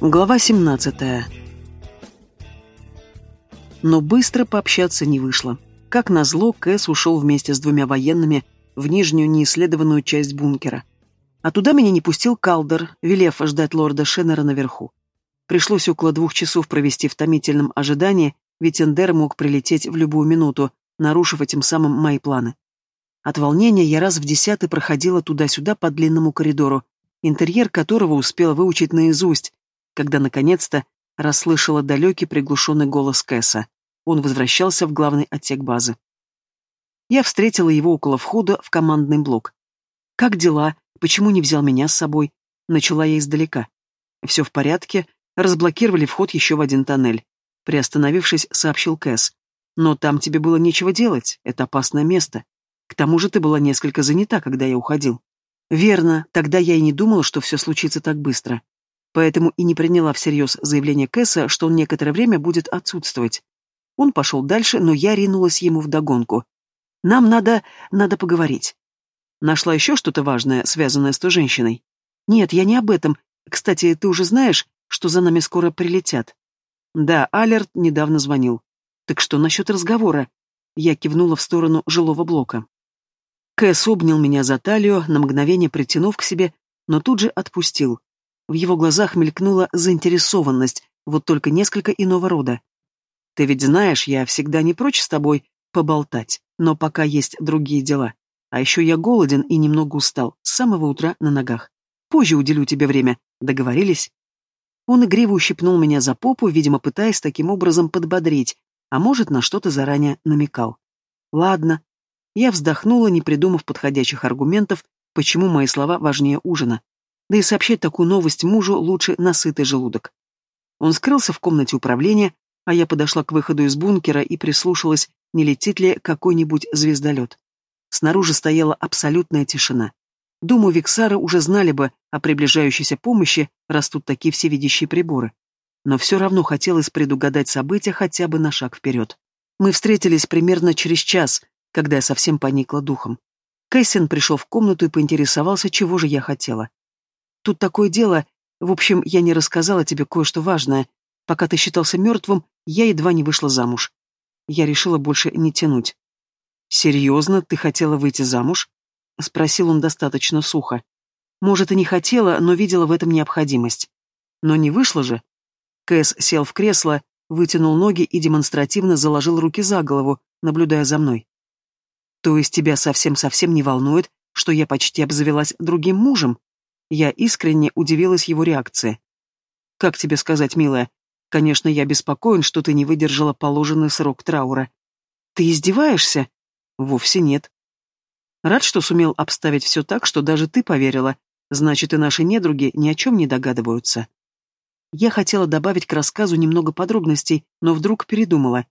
Глава 17. Но быстро пообщаться не вышло. Как назло, Кэс ушел вместе с двумя военными в нижнюю неисследованную часть бункера. А туда меня не пустил Калдер, велев ждать лорда Шеннера наверху. Пришлось около двух часов провести в томительном ожидании, ведь Эндер мог прилететь в любую минуту, нарушив этим самым мои планы. От волнения я раз в десятый проходила туда-сюда по длинному коридору, интерьер которого успела выучить наизусть, когда наконец-то расслышала далекий приглушенный голос Кэса. Он возвращался в главный отсек базы. Я встретила его около входа в командный блок. «Как дела? Почему не взял меня с собой?» Начала я издалека. «Все в порядке. Разблокировали вход еще в один тоннель». Приостановившись, сообщил Кэс. «Но там тебе было нечего делать. Это опасное место. К тому же ты была несколько занята, когда я уходил». «Верно. Тогда я и не думала, что все случится так быстро поэтому и не приняла всерьез заявление Кэса, что он некоторое время будет отсутствовать. Он пошел дальше, но я ринулась ему вдогонку. «Нам надо... надо поговорить». Нашла еще что-то важное, связанное с той женщиной? Нет, я не об этом. Кстати, ты уже знаешь, что за нами скоро прилетят? Да, Алерт недавно звонил. Так что насчет разговора? Я кивнула в сторону жилого блока. Кэс обнял меня за талию, на мгновение притянув к себе, но тут же отпустил. В его глазах мелькнула заинтересованность, вот только несколько иного рода. «Ты ведь знаешь, я всегда не прочь с тобой поболтать, но пока есть другие дела. А еще я голоден и немного устал, с самого утра на ногах. Позже уделю тебе время. Договорились?» Он игриво ущипнул меня за попу, видимо, пытаясь таким образом подбодрить, а может, на что-то заранее намекал. «Ладно». Я вздохнула, не придумав подходящих аргументов, почему мои слова важнее ужина. Да и сообщать такую новость мужу лучше на сытый желудок. Он скрылся в комнате управления, а я подошла к выходу из бункера и прислушалась, не летит ли какой-нибудь звездолет. Снаружи стояла абсолютная тишина. Думаю, Виксары уже знали бы о приближающейся помощи, растут такие всевидящие приборы. Но все равно хотелось предугадать события хотя бы на шаг вперед. Мы встретились примерно через час, когда я совсем поникла духом. Кэссин пришел в комнату и поинтересовался, чего же я хотела. Тут такое дело. В общем, я не рассказала тебе кое-что важное. Пока ты считался мертвым, я едва не вышла замуж. Я решила больше не тянуть. «Серьезно, ты хотела выйти замуж?» — спросил он достаточно сухо. «Может, и не хотела, но видела в этом необходимость. Но не вышло же». Кэс сел в кресло, вытянул ноги и демонстративно заложил руки за голову, наблюдая за мной. «То есть тебя совсем-совсем не волнует, что я почти обзавелась другим мужем?» Я искренне удивилась его реакции. «Как тебе сказать, милая? Конечно, я беспокоен, что ты не выдержала положенный срок траура. Ты издеваешься? Вовсе нет. Рад, что сумел обставить все так, что даже ты поверила. Значит, и наши недруги ни о чем не догадываются. Я хотела добавить к рассказу немного подробностей, но вдруг передумала.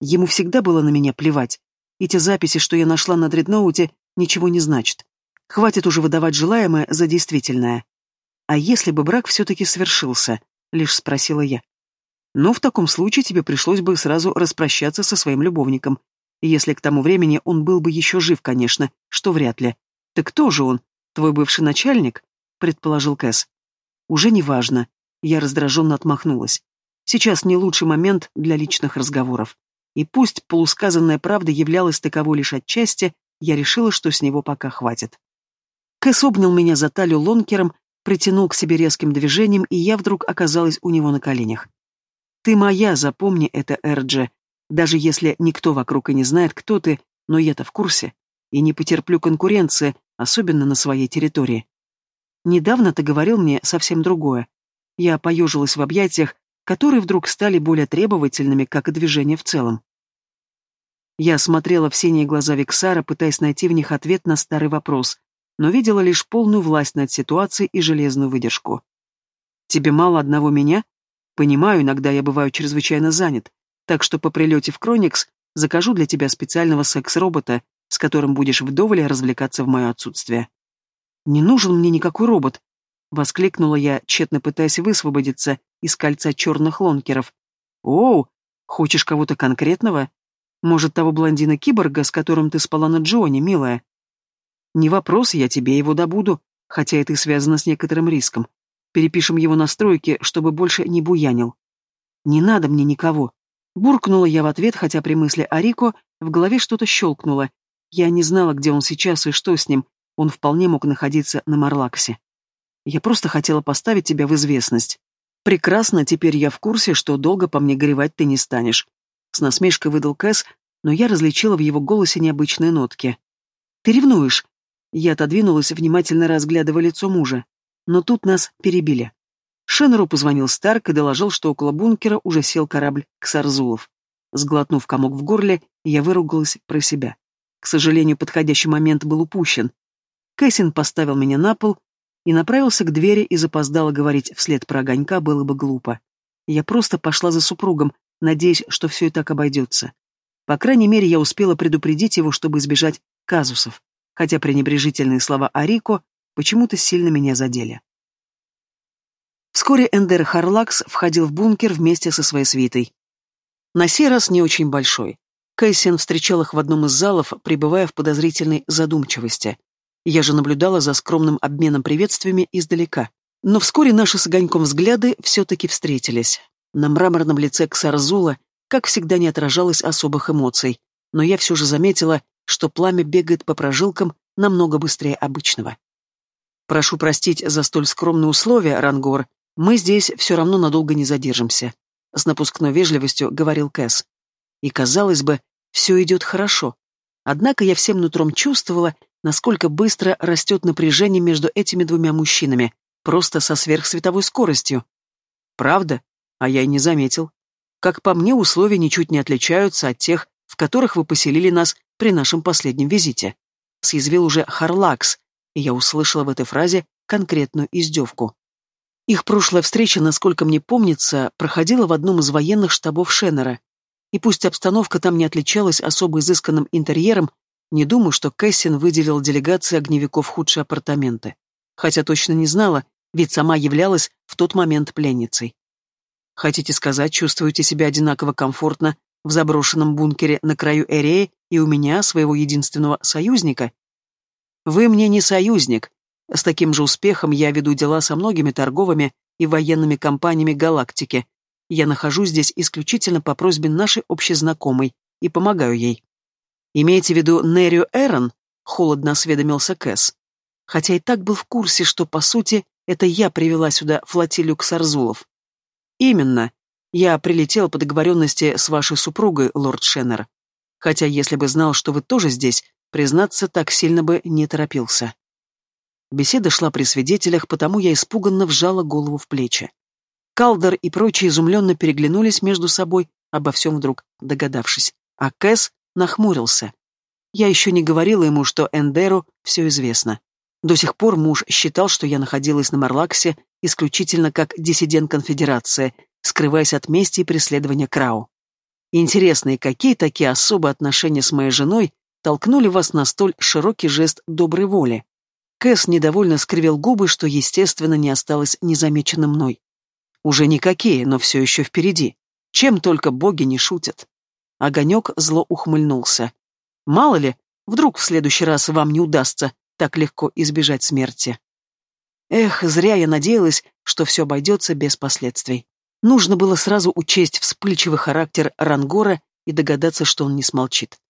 Ему всегда было на меня плевать. Эти записи, что я нашла на дредноуте, ничего не значат. Хватит уже выдавать желаемое за действительное. А если бы брак все-таки свершился? Лишь спросила я. Ну, в таком случае тебе пришлось бы сразу распрощаться со своим любовником. Если к тому времени он был бы еще жив, конечно, что вряд ли. Так кто же он? Твой бывший начальник? Предположил Кэс. Уже не важно. Я раздраженно отмахнулась. Сейчас не лучший момент для личных разговоров. И пусть полусказанная правда являлась таковой лишь отчасти, я решила, что с него пока хватит. Кэс обнял меня за талию лонкером, притянул к себе резким движением, и я вдруг оказалась у него на коленях. «Ты моя, запомни это, Эрджи. Даже если никто вокруг и не знает, кто ты, но я-то в курсе. И не потерплю конкуренции, особенно на своей территории. Недавно ты говорил мне совсем другое. Я поежилась в объятиях, которые вдруг стали более требовательными, как и движение в целом. Я смотрела в синие глаза Виксара, пытаясь найти в них ответ на старый вопрос, но видела лишь полную власть над ситуацией и железную выдержку. «Тебе мало одного меня? Понимаю, иногда я бываю чрезвычайно занят, так что по прилете в Кроникс закажу для тебя специального секс-робота, с которым будешь вдоволь развлекаться в мое отсутствие». «Не нужен мне никакой робот», — воскликнула я, тщетно пытаясь высвободиться из кольца черных лонкеров. «Оу, хочешь кого-то конкретного? Может, того блондина-киборга, с которым ты спала на Джоне, милая?» Не вопрос, я тебе его добуду, хотя это и связано с некоторым риском. Перепишем его настройки, чтобы больше не буянил. Не надо мне никого. Буркнула я в ответ, хотя при мысли о Рико в голове что-то щелкнуло. Я не знала, где он сейчас и что с ним. Он вполне мог находиться на Марлаксе. Я просто хотела поставить тебя в известность. Прекрасно, теперь я в курсе, что долго по мне горевать ты не станешь. С насмешкой выдал Кэс, но я различила в его голосе необычные нотки. Ты ревнуешь? Я отодвинулась, внимательно разглядывая лицо мужа. Но тут нас перебили. Шеннеру позвонил Старк и доложил, что около бункера уже сел корабль Ксарзулов. Сглотнув комок в горле, я выругалась про себя. К сожалению, подходящий момент был упущен. Кэссин поставил меня на пол и направился к двери и запоздало говорить вслед про огонька было бы глупо. Я просто пошла за супругом, надеясь, что все и так обойдется. По крайней мере, я успела предупредить его, чтобы избежать казусов, хотя пренебрежительные слова о Рико почему-то сильно меня задели. Вскоре Эндер Харлакс входил в бункер вместе со своей свитой. На сей раз не очень большой. Кэссин встречал их в одном из залов, пребывая в подозрительной задумчивости. Я же наблюдала за скромным обменом приветствиями издалека. Но вскоре наши с огоньком взгляды все-таки встретились. На мраморном лице Ксарзула, как всегда, не отражалось особых эмоций, но я все же заметила, что пламя бегает по прожилкам намного быстрее обычного. «Прошу простить за столь скромные условия, Рангор, мы здесь все равно надолго не задержимся», — с напускной вежливостью говорил Кэс. И, казалось бы, все идет хорошо. Однако я всем нутром чувствовала, насколько быстро растет напряжение между этими двумя мужчинами, просто со сверхсветовой скоростью. Правда? А я и не заметил. Как по мне, условия ничуть не отличаются от тех, в которых вы поселили нас при нашем последнем визите. Съязвил уже Харлакс, и я услышала в этой фразе конкретную издевку. Их прошлая встреча, насколько мне помнится, проходила в одном из военных штабов Шеннера. И пусть обстановка там не отличалась особо изысканным интерьером, не думаю, что Кэссин выделил делегации огневиков худшие апартаменты. Хотя точно не знала, ведь сама являлась в тот момент пленницей. Хотите сказать, чувствуете себя одинаково комфортно в заброшенном бункере на краю Эреи и у меня, своего единственного союзника? Вы мне не союзник. С таким же успехом я веду дела со многими торговыми и военными компаниями галактики. Я нахожусь здесь исключительно по просьбе нашей общей знакомой и помогаю ей. Имеете в виду Нерию Эрон? Холодно осведомился Кэс. Хотя и так был в курсе, что, по сути, это я привела сюда флотилию Ксарзулов. Именно. Я прилетел по договоренности с вашей супругой, лорд Шеннер. Хотя, если бы знал, что вы тоже здесь, признаться, так сильно бы не торопился. Беседа шла при свидетелях, потому я испуганно вжала голову в плечи. Калдер и прочие изумленно переглянулись между собой, обо всем вдруг догадавшись. А Кэс нахмурился. Я еще не говорила ему, что Эндеру все известно. До сих пор муж считал, что я находилась на Марлаксе исключительно как диссидент конфедерации, скрываясь от мести и преследования Крау. Интересно, какие такие особые отношения с моей женой толкнули вас на столь широкий жест доброй воли? Кэс недовольно скривил губы, что, естественно, не осталось незамеченным мной. Уже никакие, но все еще впереди. Чем только боги не шутят. Огонек зло ухмыльнулся. Мало ли, вдруг в следующий раз вам не удастся так легко избежать смерти. Эх, зря я надеялась, что все обойдется без последствий. Нужно было сразу учесть вспыльчивый характер Рангора и догадаться, что он не смолчит.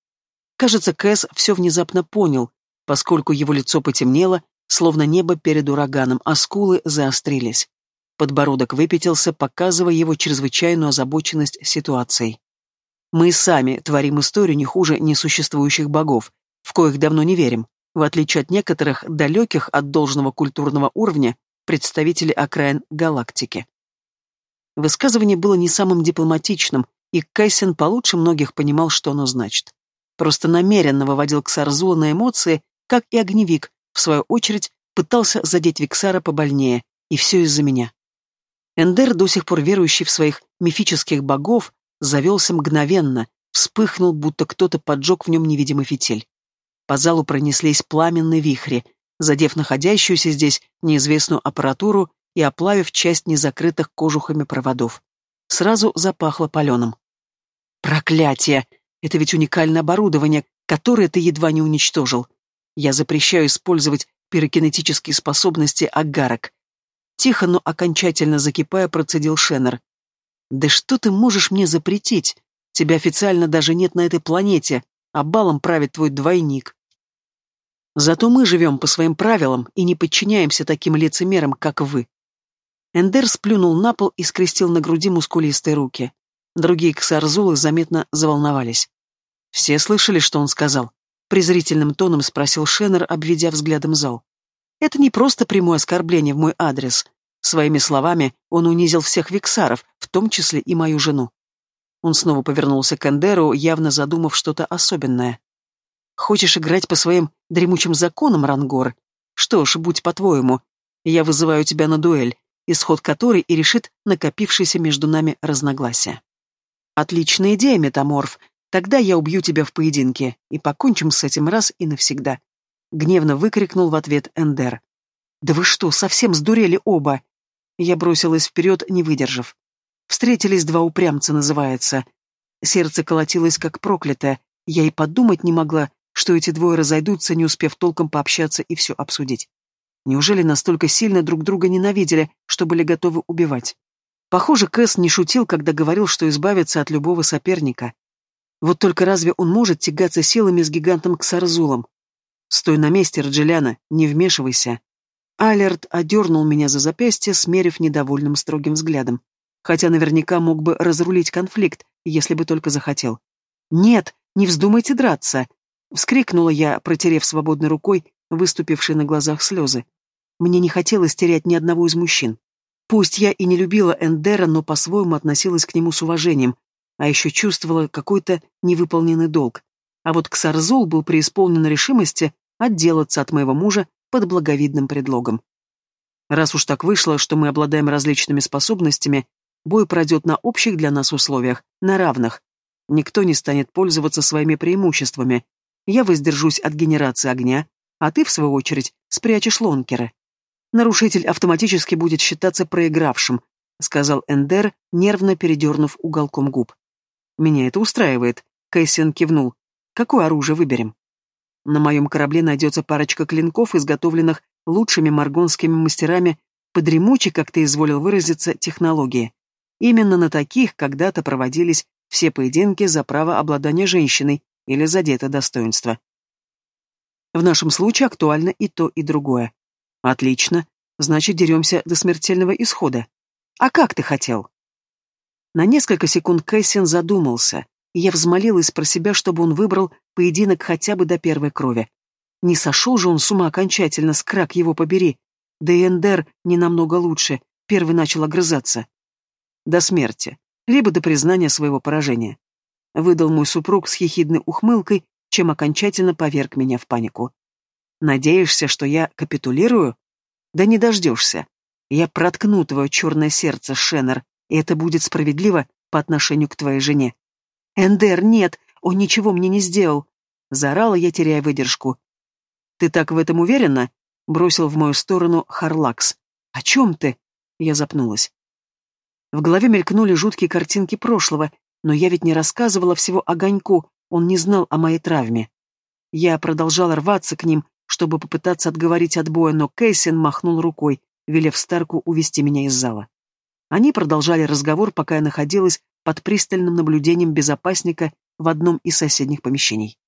Кажется, Кэс все внезапно понял, поскольку его лицо потемнело, словно небо перед ураганом, а скулы заострились. Подбородок выпятился, показывая его чрезвычайную озабоченность ситуацией. Мы сами творим историю не хуже несуществующих богов, в коих давно не верим, в отличие от некоторых далеких от должного культурного уровня представителей окраин галактики. Высказывание было не самым дипломатичным, и Кайсен получше многих понимал, что оно значит. Просто намеренно выводил Ксарзула на эмоции, как и огневик, в свою очередь, пытался задеть Виксара побольнее, и все из-за меня. Эндер, до сих пор верующий в своих мифических богов, завелся мгновенно, вспыхнул, будто кто-то поджег в нем невидимый фитиль. По залу пронеслись пламенные вихри, задев находящуюся здесь неизвестную аппаратуру и оплавив часть незакрытых кожухами проводов. Сразу запахло паленым. «Проклятие! Это ведь уникальное оборудование, которое ты едва не уничтожил. Я запрещаю использовать пирокинетические способности агарок. Тихо, но окончательно закипая, процедил Шеннер. «Да что ты можешь мне запретить? Тебя официально даже нет на этой планете, а балом правит твой двойник. Зато мы живем по своим правилам и не подчиняемся таким лицемерам, как вы». Эндер сплюнул на пол и скрестил на груди мускулистые руки. Другие ксарзулы заметно заволновались. «Все слышали, что он сказал?» Презрительным тоном спросил Шеннер, обведя взглядом зал. Это не просто прямое оскорбление в мой адрес. Своими словами он унизил всех виксаров, в том числе и мою жену. Он снова повернулся к Эндеру, явно задумав что-то особенное. «Хочешь играть по своим дремучим законам, Рангор? Что ж, будь по-твоему. Я вызываю тебя на дуэль, исход которой и решит накопившееся между нами разногласия». «Отличная идея, Метаморф. Тогда я убью тебя в поединке и покончим с этим раз и навсегда. Гневно выкрикнул в ответ Эндер. «Да вы что, совсем сдурели оба?» Я бросилась вперед, не выдержав. Встретились два упрямца, называется. Сердце колотилось, как проклятое. Я и подумать не могла, что эти двое разойдутся, не успев толком пообщаться и все обсудить. Неужели настолько сильно друг друга ненавидели, что были готовы убивать? Похоже, Кэс не шутил, когда говорил, что избавится от любого соперника. Вот только разве он может тягаться силами с гигантом Ксарзулом? «Стой на месте, Раджеляна, не вмешивайся». Алерт одернул меня за запястье, смерив недовольным строгим взглядом. Хотя наверняка мог бы разрулить конфликт, если бы только захотел. «Нет, не вздумайте драться!» — вскрикнула я, протерев свободной рукой выступившие на глазах слезы. Мне не хотелось терять ни одного из мужчин. Пусть я и не любила Эндера, но по-своему относилась к нему с уважением, а еще чувствовала какой-то невыполненный долг. А вот Ксарзул был преисполнен решимости отделаться от моего мужа под благовидным предлогом. Раз уж так вышло, что мы обладаем различными способностями, бой пройдет на общих для нас условиях, на равных. Никто не станет пользоваться своими преимуществами. Я воздержусь от генерации огня, а ты, в свою очередь, спрячешь лонкеры. Нарушитель автоматически будет считаться проигравшим, сказал Эндер, нервно передернув уголком губ. Меня это устраивает, Кэссиан кивнул. Какое оружие выберем? На моем корабле найдется парочка клинков, изготовленных лучшими маргонскими мастерами по дремучей, как ты изволил выразиться, технологии. Именно на таких когда-то проводились все поединки за право обладания женщиной или за дето достоинства. В нашем случае актуально и то, и другое. Отлично. Значит, деремся до смертельного исхода. А как ты хотел? На несколько секунд Кэссин задумался, я взмолилась про себя, чтобы он выбрал поединок хотя бы до первой крови. Не сошел же он с ума окончательно, скрак его побери. Да и Эндер не намного лучше, первый начал огрызаться. До смерти, либо до признания своего поражения. Выдал мой супруг с хихидной ухмылкой, чем окончательно поверг меня в панику. Надеешься, что я капитулирую? Да не дождешься. Я проткну твое черное сердце, Шеннер, и это будет справедливо по отношению к твоей жене. «Эндер, нет, он ничего мне не сделал!» Заорала я, теряя выдержку. «Ты так в этом уверена?» Бросил в мою сторону Харлакс. «О чем ты?» Я запнулась. В голове мелькнули жуткие картинки прошлого, но я ведь не рассказывала всего огоньку, он не знал о моей травме. Я продолжала рваться к ним, чтобы попытаться отговорить от боя, но Кейсин махнул рукой, велев Старку увести меня из зала. Они продолжали разговор, пока я находилась под пристальным наблюдением безопасника в одном из соседних помещений.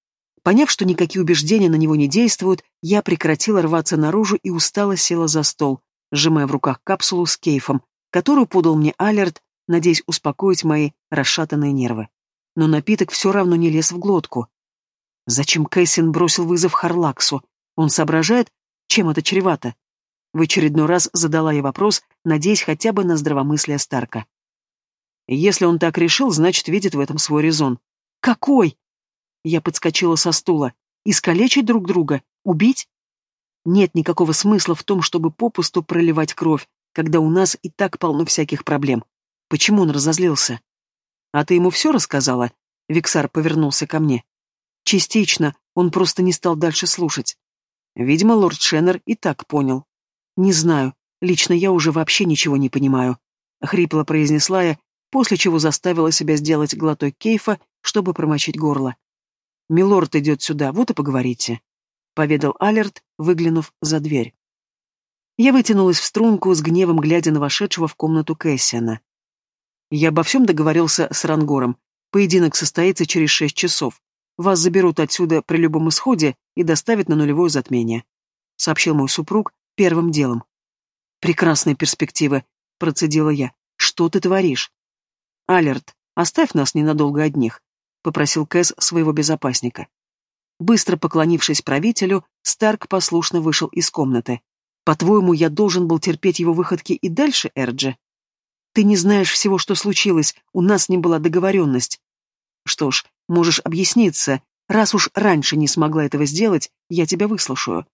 Поняв, что никакие убеждения на него не действуют, я прекратила рваться наружу и устало села за стол, сжимая в руках капсулу с кейфом, которую подал мне Алерт, надеясь успокоить мои расшатанные нервы. Но напиток все равно не лез в глотку. Зачем Кэссин бросил вызов Харлаксу? Он соображает, чем это чревато? В очередной раз задала я вопрос, надеясь хотя бы на здравомыслие Старка. Если он так решил, значит, видит в этом свой резон. Какой? Я подскочила со стула. Искалечить друг друга? Убить? Нет никакого смысла в том, чтобы попусту проливать кровь, когда у нас и так полно всяких проблем. Почему он разозлился? А ты ему все рассказала? Виксар повернулся ко мне. Частично, он просто не стал дальше слушать. Видимо, лорд Шеннер и так понял. Не знаю, лично я уже вообще ничего не понимаю. Хрипло произнесла я, после чего заставила себя сделать глоток кейфа, чтобы промочить горло. «Милорд идет сюда, вот и поговорите», — поведал Алерт, выглянув за дверь. Я вытянулась в струнку, с гневом глядя на вошедшего в комнату Кэссиана. Я обо всем договорился с Рангором. Поединок состоится через шесть часов. Вас заберут отсюда при любом исходе и доставят на нулевое затмение», — сообщил мой супруг первым делом. «Прекрасные перспективы», — процедила я. «Что ты творишь?» «Алерт, оставь нас ненадолго одних», — попросил Кэс своего безопасника. Быстро поклонившись правителю, Старк послушно вышел из комнаты. «По-твоему, я должен был терпеть его выходки и дальше, Эрджи?» «Ты не знаешь всего, что случилось, у нас не была договоренность». «Что ж, можешь объясниться. Раз уж раньше не смогла этого сделать, я тебя выслушаю.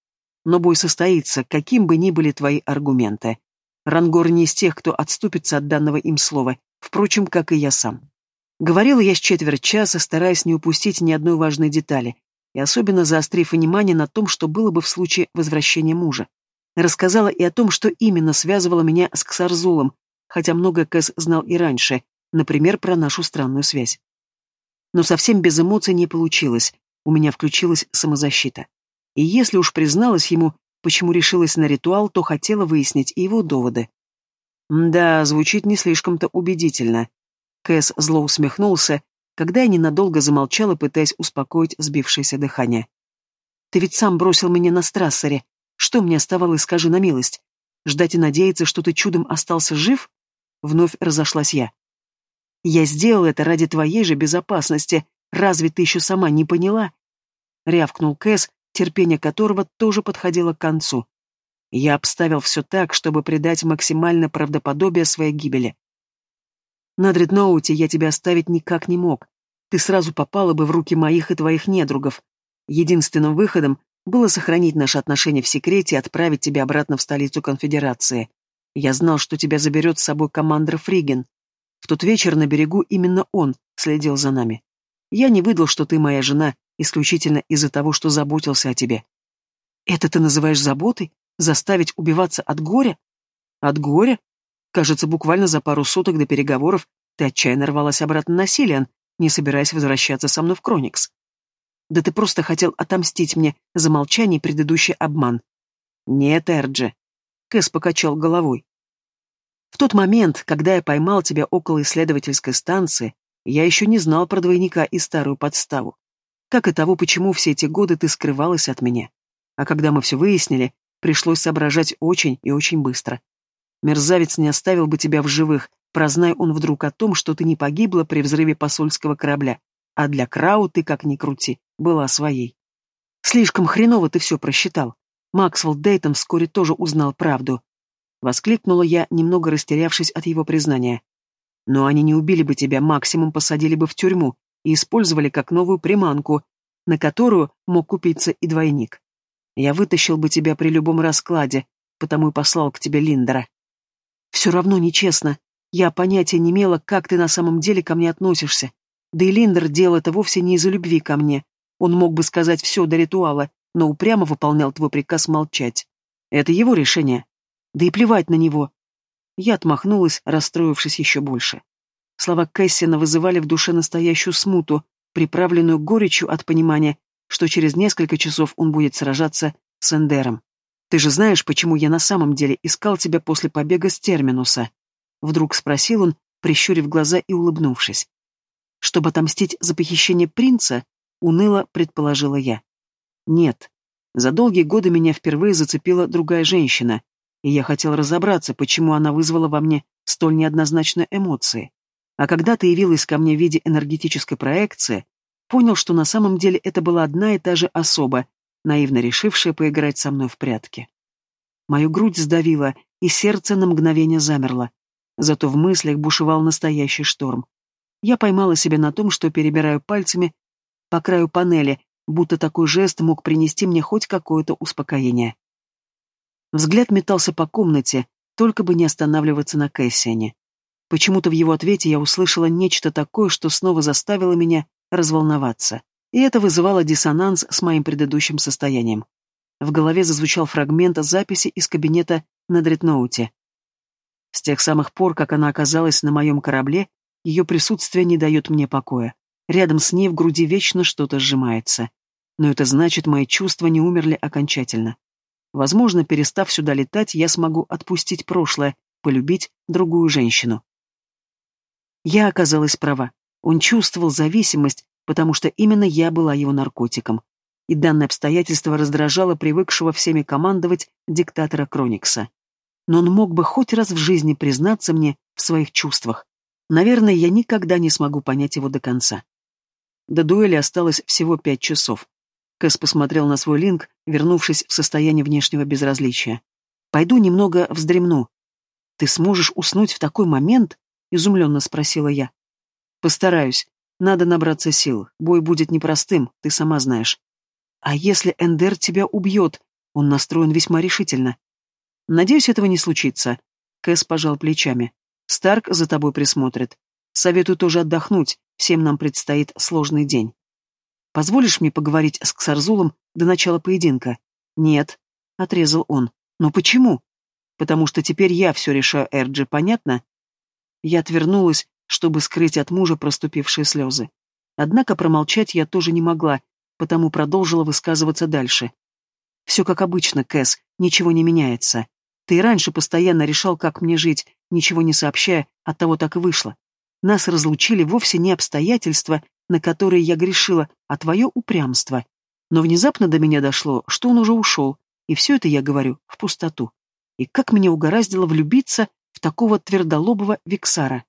Но бой состоится, каким бы ни были твои аргументы. Рангор не из тех, кто отступится от данного им слова, впрочем, как и я сам. Говорила я с четверть часа, стараясь не упустить ни одной важной детали, и особенно заострив внимание на том, что было бы в случае возвращения мужа. Рассказала и о том, что именно связывало меня с Ксарзулом, хотя много Кэс знал и раньше, например, про нашу странную связь. Но совсем без эмоций не получилось, у меня включилась самозащита. И если уж призналась ему, почему решилась на ритуал, то хотела выяснить и его доводы. Да, звучит не слишком-то убедительно. Кэс зло усмехнулся, когда я ненадолго замолчала, пытаясь успокоить сбившееся дыхание. «Ты ведь сам бросил меня на страссере. Что мне оставалось, скажи на милость? Ждать и надеяться, что ты чудом остался жив?» Вновь разошлась я. «Я сделал это ради твоей же безопасности. Разве ты еще сама не поняла?» Рявкнул Кэс, терпение которого тоже подходило к концу. Я обставил все так, чтобы придать максимально правдоподобие своей гибели. На дредноуте я тебя оставить никак не мог. Ты сразу попала бы в руки моих и твоих недругов. Единственным выходом было сохранить наши отношения в секрете и отправить тебя обратно в столицу конфедерации. Я знал, что тебя заберет с собой командир Фриген. В тот вечер на берегу именно он следил за нами. Я не выдал, что ты моя жена, исключительно из-за того, что заботился о тебе. Это ты называешь заботой? Заставить убиваться от горя? От горя? Кажется, буквально за пару суток до переговоров ты отчаянно рвалась обратно на Силиан, не собираясь возвращаться со мной в Кроникс. Да ты просто хотел отомстить мне за молчание и предыдущий обман. Нет, Эрджи. Кэс покачал головой. В тот момент, когда я поймал тебя около исследовательской станции, я еще не знал про двойника и старую подставу как и того, почему все эти годы ты скрывалась от меня. А когда мы все выяснили, пришлось соображать очень и очень быстро. Мерзавец не оставил бы тебя в живых, прознай он вдруг о том, что ты не погибла при взрыве посольского корабля, а для Крау ты, как ни крути, была своей. Слишком хреново ты все просчитал. Максвелл Дейтон вскоре тоже узнал правду. Воскликнула я, немного растерявшись от его признания. Но они не убили бы тебя, максимум посадили бы в тюрьму, и использовали как новую приманку, на которую мог купиться и двойник. Я вытащил бы тебя при любом раскладе, потому и послал к тебе Линдера. Все равно нечестно. Я понятия не имела, как ты на самом деле ко мне относишься. Да и Линдер делал это вовсе не из-за любви ко мне. Он мог бы сказать все до ритуала, но упрямо выполнял твой приказ молчать. Это его решение. Да и плевать на него. Я отмахнулась, расстроившись еще больше. Слова Кэссина вызывали в душе настоящую смуту, приправленную горечью от понимания, что через несколько часов он будет сражаться с Эндером. «Ты же знаешь, почему я на самом деле искал тебя после побега с Терминуса?» Вдруг спросил он, прищурив глаза и улыбнувшись. «Чтобы отомстить за похищение принца?» — уныло предположила я. «Нет. За долгие годы меня впервые зацепила другая женщина, и я хотел разобраться, почему она вызвала во мне столь неоднозначные эмоции. А когда ты явилась ко мне в виде энергетической проекции, понял, что на самом деле это была одна и та же особа, наивно решившая поиграть со мной в прятки. Мою грудь сдавило, и сердце на мгновение замерло. Зато в мыслях бушевал настоящий шторм. Я поймала себя на том, что перебираю пальцами по краю панели, будто такой жест мог принести мне хоть какое-то успокоение. Взгляд метался по комнате, только бы не останавливаться на Кэссиане. Почему-то в его ответе я услышала нечто такое, что снова заставило меня разволноваться. И это вызывало диссонанс с моим предыдущим состоянием. В голове зазвучал фрагмент записи из кабинета на дредноуте. С тех самых пор, как она оказалась на моем корабле, ее присутствие не дает мне покоя. Рядом с ней в груди вечно что-то сжимается. Но это значит, мои чувства не умерли окончательно. Возможно, перестав сюда летать, я смогу отпустить прошлое, полюбить другую женщину. Я оказалась права. Он чувствовал зависимость, потому что именно я была его наркотиком. И данное обстоятельство раздражало привыкшего всеми командовать диктатора Кроникса. Но он мог бы хоть раз в жизни признаться мне в своих чувствах. Наверное, я никогда не смогу понять его до конца. До дуэли осталось всего пять часов. Кэс посмотрел на свой линк, вернувшись в состояние внешнего безразличия. «Пойду немного вздремну». «Ты сможешь уснуть в такой момент?» — изумленно спросила я. «Постараюсь. Надо набраться сил. Бой будет непростым, ты сама знаешь. А если Эндер тебя убьет? Он настроен весьма решительно. Надеюсь, этого не случится. Кэс пожал плечами. Старк за тобой присмотрит. Советую тоже отдохнуть, всем нам предстоит сложный день. Позволишь мне поговорить с Ксарзулом до начала поединка? Нет, отрезал он. Но почему? Потому что теперь я все решаю, Эрджи, понятно? Я отвернулась, чтобы скрыть от мужа проступившие слезы. Однако промолчать я тоже не могла, потому продолжила высказываться дальше. Все как обычно, Кэс, ничего не меняется. Ты и раньше постоянно решал, как мне жить, ничего не сообщая, оттого так и вышло. Нас разлучили вовсе не обстоятельства, на которые я грешила, а твое упрямство. Но внезапно до меня дошло, что он уже ушел, и все это я говорю в пустоту. И как меня угораздило влюбиться в такого твердолобого Виксара.